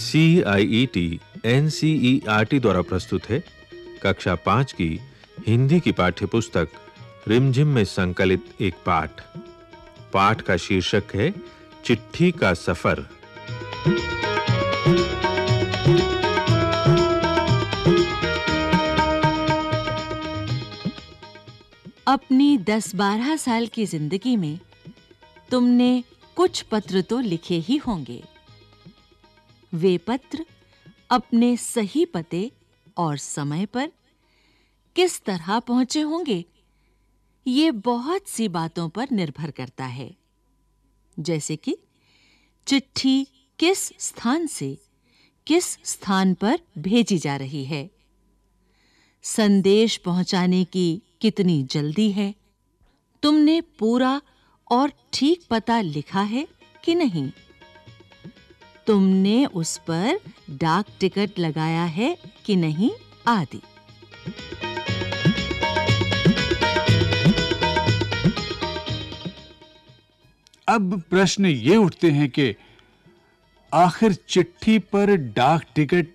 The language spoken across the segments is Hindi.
सीआईईटी एनसीईआरटी द्वारा प्रस्तुत है कक्षा 5 की हिंदी की पाठ्यपुस्तक रिमझिम में संकलित एक पाठ। पाठ का शीर्षक है चिट्ठी का सफ़र। अपनी 10-12 साल की ज़िंदगी में तुमने कुछ पत्र तो लिखे ही होंगे। वे पत्र अपने सही पते और समय पर किस तरह पहुँचे होंगे, ये बहुत सी बातों पर निर्भर करता है। जैसे कि चिट्ठी किस स्थान से किस स्थान पर भेजी जा रही है। संदेश पहुँचाने की कितनी जल्दी है? तुमने पूरा और ठीक पता लिखा है कि नहीं? तुमने उस पर डाक टिकट लगाया है कि नहीं, आदि? अब प्रश्न ये उठते हैं कि आखिर चिट्ठी पर डाक टिकट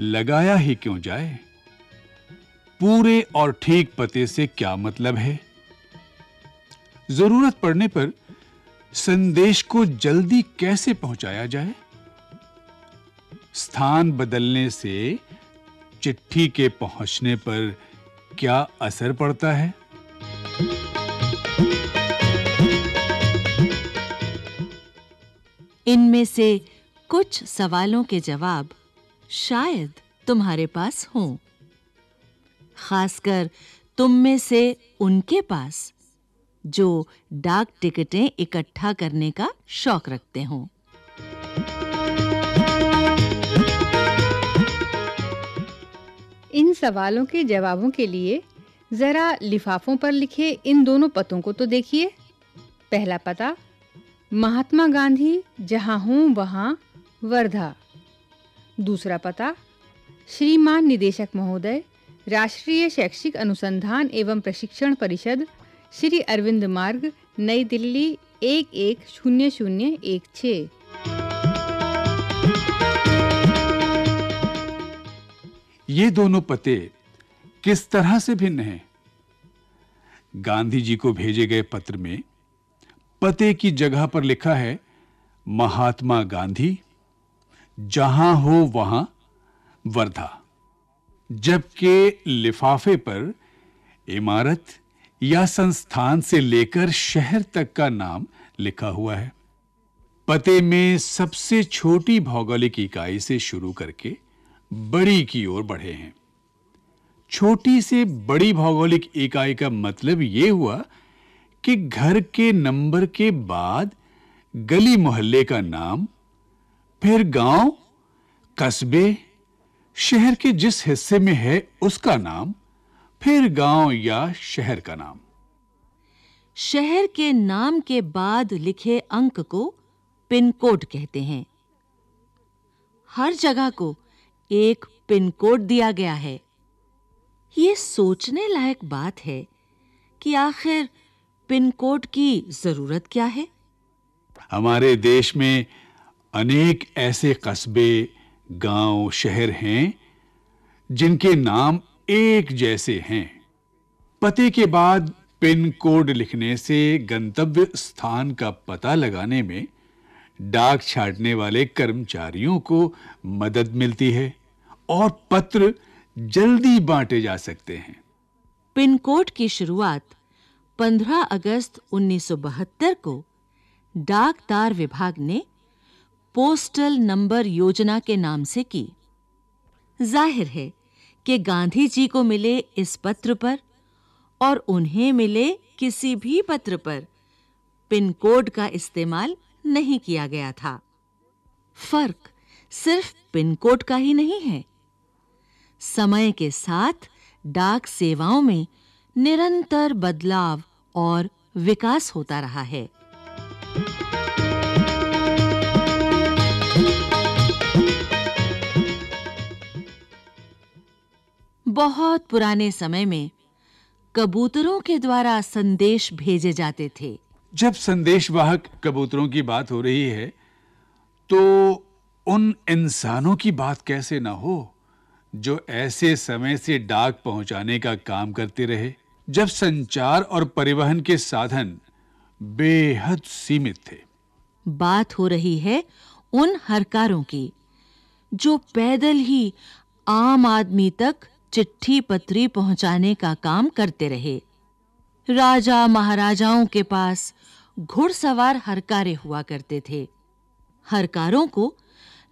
लगाया ही क्यों जाए? पूरे और ठीक पते से क्या मतलब है? ज़रूरत पड़ने पर संदेश को जल्दी कैसे पहुँचाया जाए? स्थान बदलने से चिट्ठी के पहुँचने पर क्या असर पड़ता है? इनमें से कुछ सवालों के जवाब शायद तुम्हारे पास हों। खासकर तुम में से उनके पास, जो डाक टिकटें इकट्ठा करने का शौक रखते हों। इन सवालों के जवाबों के लिए जरा लिफाफों पर लिखे इन दोनों पतों को तो देखिए। पहला पता, महात्मा गांधी, जहाँ हूँ वहाँ वर्धा। दूसरा पता, श्रीमान निदेशक महोदय राष्ट्रीय शैक्षिक अनुसंधान एवं प्रशिक्षण परिषद, श्री अरविंद मार्ग, नई दिल्ली, एक एक शून्य शून्य एक छ ये दोनों पते किस तरह से भिन्न हैं? गांधी जी को भेजे गए पत्र में पते की जगह पर लिखा है, महात्मा गांधी, जहाँ हो वहाँ वर्धा। जबकि लिफाफे पर इमारत या संस्थान से लेकर शहर तक का नाम लिखा हुआ है। पते में सबसे छोटी भौगोलिक इकाई से शुरू करके बड़ी की ओर बढ़े हैं। छोटी से बड़ी भौगोलिक इकाई का मतलब यह हुआ कि घर के नंबर के बाद गली मोहल्ले का नाम, फिर गाँव, कस्बे शहर के जिस हिस्से में है उसका नाम फिर गाँव या शहर का नाम। शहर के नाम के बाद लिखे अंक को पिन कोड कहते हैं। हर जगह को एक पिन कोड दिया गया है। यह सोचने लायक बात है कि आखिर पिन कोड की ज़रूरत क्या है? हमारे देश में अनेक ऐसे कस्बे गाँव, शहर हैं, जिनके नाम एक जैसे हैं। पते के बाद पिन कोड लिखने से गंतव्य स्थान का पता लगाने में डाक छाटने वाले कर्मचारियों को मदद मिलती है और पत्र जल्दी बांटे जा सकते हैं। पिन कोड की शुरुआत 15 अगस्त 1972 को डाक तार विभाग ने पोस्टल नंबर योजना के नाम से की। ज़ाहिर है कि गांधी जी को मिले इस पत्र पर और उन्हें मिले किसी भी पत्र पर। पिन कोड का इस्तेमाल नहीं किया गया था। फ़र्क सिर्फ़ पिन कोड का ही नहीं है। समय के साथ डाक सेवाओं में निरंतर बदलाव और विकास होता रहा है। बहुत पुराने समय में कबूतरों के द्वारा संदेश भेजे जाते थे। जब संदेशवाहक कबूतरों की बात हो रही है तो उन इंसानों की बात कैसे ना हो जो ऐसे समय से डाक पहुँचाने का काम करते रहे। जब संचार और परिवहन के साधन बेहद सीमित थे। बात हो रही है उन हरकारों की जो पैदल ही आम आदमी तक चिट्ठी पत्री पहुँचाने का काम करते रहे। राजा महाराजाओं के पास घुड़सवार हरकारे हुआ करते थे। हरकारों को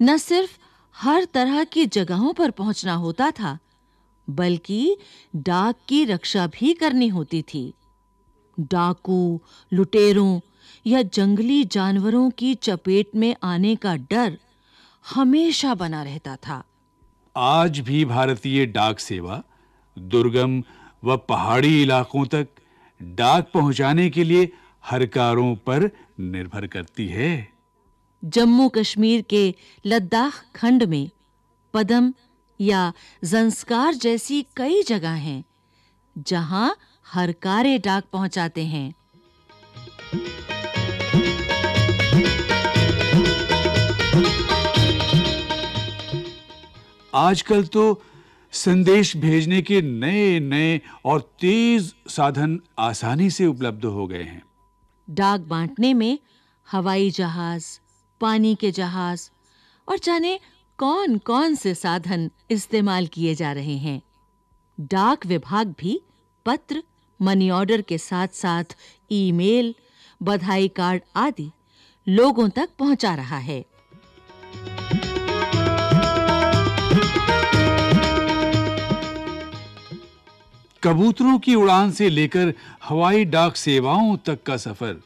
न सिर्फ़ हर तरह की जगहों पर पहुँचना होता था, बल्कि डाक की रक्षा भी करनी होती थी। डाकू, लुटेरों या जंगली जानवरों की चपेट में आने का डर हमेशा बना रहता था। आज भी भारतीय डाक सेवा दुर्गम व पहाड़ी इलाकों तक डाक पहुँचाने के लिए हरकारों पर निर्भर करती है। जम्मू कश्मीर के लद्दाख खंड में पदम या जंस्कार जैसी कई जगह हैं, जहाँ हरकारे डाक पहुंचाते हैं। आजकल तो संदेश भेजने के नए नए और तेज साधन आसानी से उपलब्ध हो गए हैं। डाक बांटने में हवाई जहाज़, पानी के जहाज़ और जाने कौन-कौन से साधन इस्तेमाल किए जा रहे हैं। डाक विभाग भी पत्र, मनी ऑर्डर के साथ-साथ ईमेल, बधाई कार्ड आदि लोगों तक पहुँचा रहा है। कबूतरों की उड़ान से लेकर हवाई डाक सेवाओं तक का सफ़र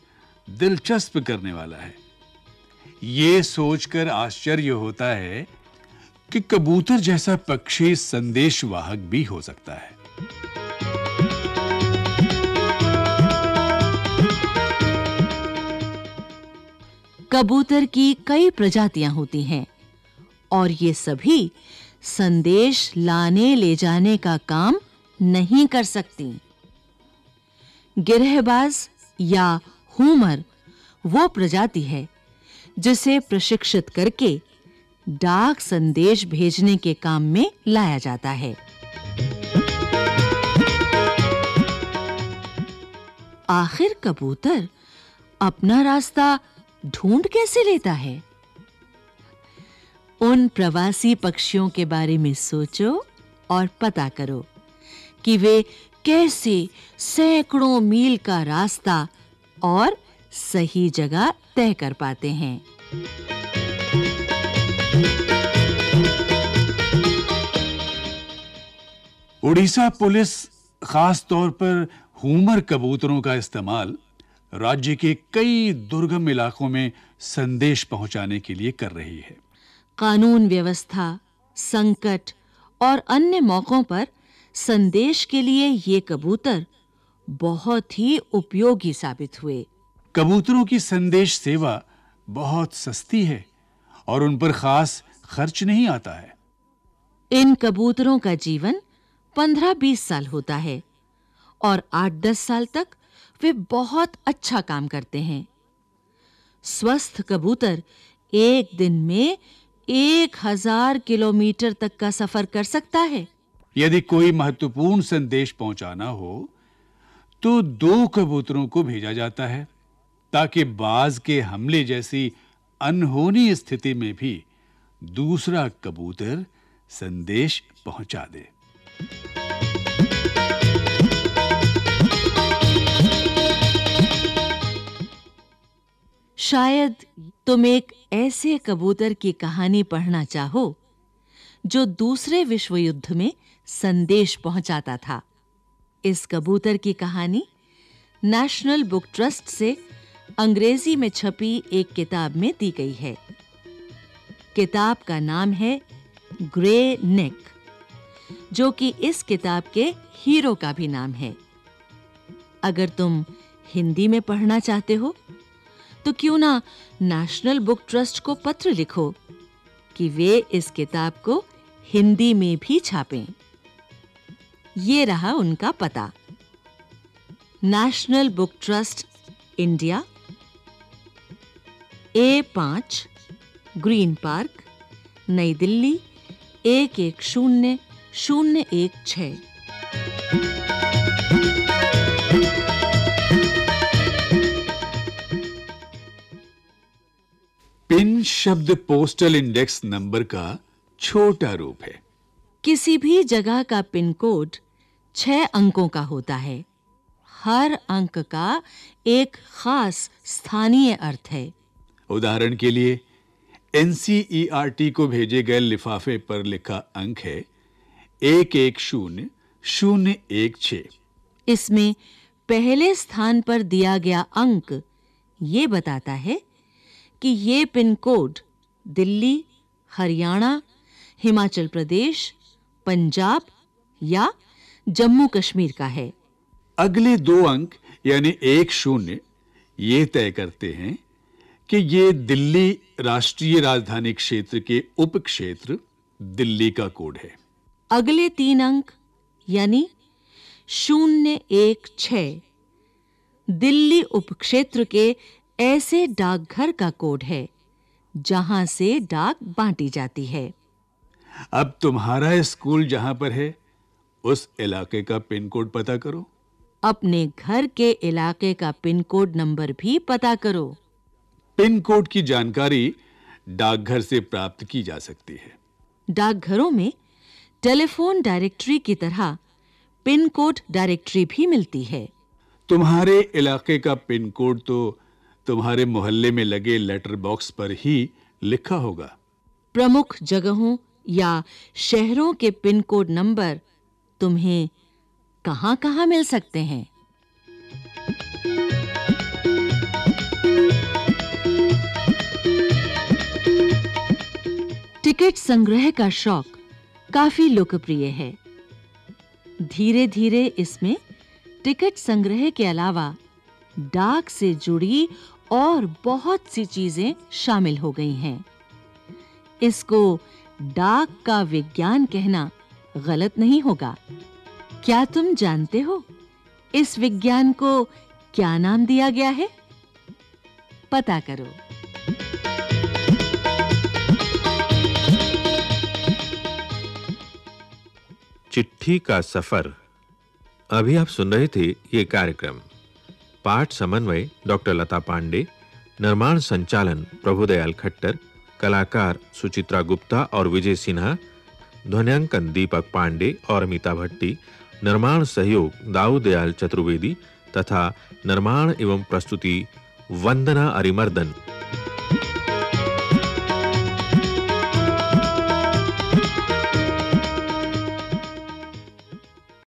दिलचस्प करने वाला है। ये सोचकर आश्चर्य होता है कि कबूतर जैसा पक्षी संदेशवाहक भी हो सकता है। कबूतर की कई प्रजातियाँ होती हैं और ये सभी संदेश लाने ले जाने का काम नहीं कर सकती। गिरहबाज या हुमर, वो प्रजाति है जिसे प्रशिक्षित करके डाक संदेश भेजने के काम में लाया जाता है। आखिर कबूतर अपना रास्ता ढूंढ कैसे लेता है? उन प्रवासी पक्षियों के बारे में सोचो और पता करो। कि वे कैसे सैकड़ों मील का रास्ता और सही जगह तय कर पाते हैं। उड़ीसा पुलिस खास तौर पर हुमर कबूतरों का इस्तेमाल राज्य के कई दुर्गम इलाकों में संदेश पहुँचाने के लिए कर रही है। कानून व्यवस्था संकट और अन्य मौकों पर संदेश के लिए ये कबूतर बहुत ही उपयोगी साबित हुए। कबूतरों की संदेश सेवा बहुत सस्ती है और उन पर खास खर्च नहीं आता है। इन कबूतरों का जीवन 15-20 साल होता है और 8-10 साल तक वे बहुत अच्छा काम करते हैं। स्वस्थ कबूतर एक दिन में एक हज़ार किलोमीटर तक का सफ़र कर सकता है। यदि कोई महत्वपूर्ण संदेश पहुंचाना हो तो दो कबूतरों को भेजा जाता है, ताकि बाज के हमले जैसी अनहोनी स्थिति में भी दूसरा कबूतर संदेश पहुँचा दे। शायद तुम एक ऐसे कबूतर की कहानी पढ़ना चाहो, जो दूसरे विश्व युद्ध में संदेश पहुंचाता था। इस कबूतर की कहानी नेशनल बुक ट्रस्ट से अंग्रेज़ी में छपी एक किताब में दी गई है। किताब का नाम है ग्रे नेक जो कि इस किताब के हीरो का भी नाम है। अगर तुम हिंदी में पढ़ना चाहते हो तो क्यों ना नेशनल बुक ट्रस्ट को पत्र लिखो कि वे इस किताब को हिंदी में भी छापें। ये रहा उनका पता। National Book Trust India A पाँच ग्रीन पार्क नई दिल्ली एक एक शून्य शून्य एक छ पिन शब्द पोस्टल इंडेक्स नंबर का छोटा रूप है। किसी भी जगह का पिन कोड छह अंकों का होता है। हर अंक का एक खास स्थानीय अर्थ है। उदाहरण के लिए एनसीईआरटी को भेजे गए लिफाफे पर लिखा अंक है एक एक शून्य शून्य एक छ इसमें पहले स्थान पर दिया गया अंक ये बताता है कि ये पिन कोड दिल्ली हरियाणा हिमाचल प्रदेश पंजाब या जम्मू कश्मीर का है। अगले दो अंक यानी एक शून्य ये तय करते हैं कि ये दिल्ली राष्ट्रीय राजधानी क्षेत्र के उप क्षेत्र दिल्ली का कोड है। अगले तीन अंक यानी शून्य एक छ दिल्ली उपक्षेत्र के ऐसे डाकघर का कोड है जहाँ से डाक बांटी जाती है। अब तुम्हारा स्कूल जहाँ पर है? उस इलाके का पिन कोड पता करो। अपने घर के इलाके का पिन कोड नंबर भी पता करो। पिन कोड की जानकारी डाकघर से प्राप्त की जा सकती है। डाकघरों में टेलीफोन डायरेक्टरी की तरह पिन कोड डायरेक्टरी भी मिलती है। तुम्हारे इलाके का पिन कोड तो तुम्हारे मोहल्ले में लगे लेटर बॉक्स पर ही लिखा होगा। प्रमुख जगहों या शहरों के पिन कोड नंबर तुम्हें कहां-कहां मिल सकते हैं? टिकट संग्रह का शौक काफ़ी लोकप्रिय है। धीरे-धीरे इसमें टिकट संग्रह के अलावा डाक से जुड़ी और बहुत सी चीज़ें शामिल हो गई हैं। इसको डाक का विज्ञान कहना गलत नहीं होगा। क्या तुम जानते हो इस विज्ञान को क्या नाम दिया गया है? पता करो। चिट्ठी का सफ़र। अभी आप सुन रहे थे ये कार्यक्रम। पाठ समन्वय डॉक्टर लता पांडे, निर्माण संचालन प्रभुदयाल खट्टर, कलाकार सुचित्रा गुप्ता और विजय सिन्हा ध्वनियांकन दीपक पांडे और अमिता भट्टी, निर्माण सहयोग दाऊदयाल चतुर्वेदी तथा निर्माण एवं प्रस्तुति वंदना अरिमर्दन।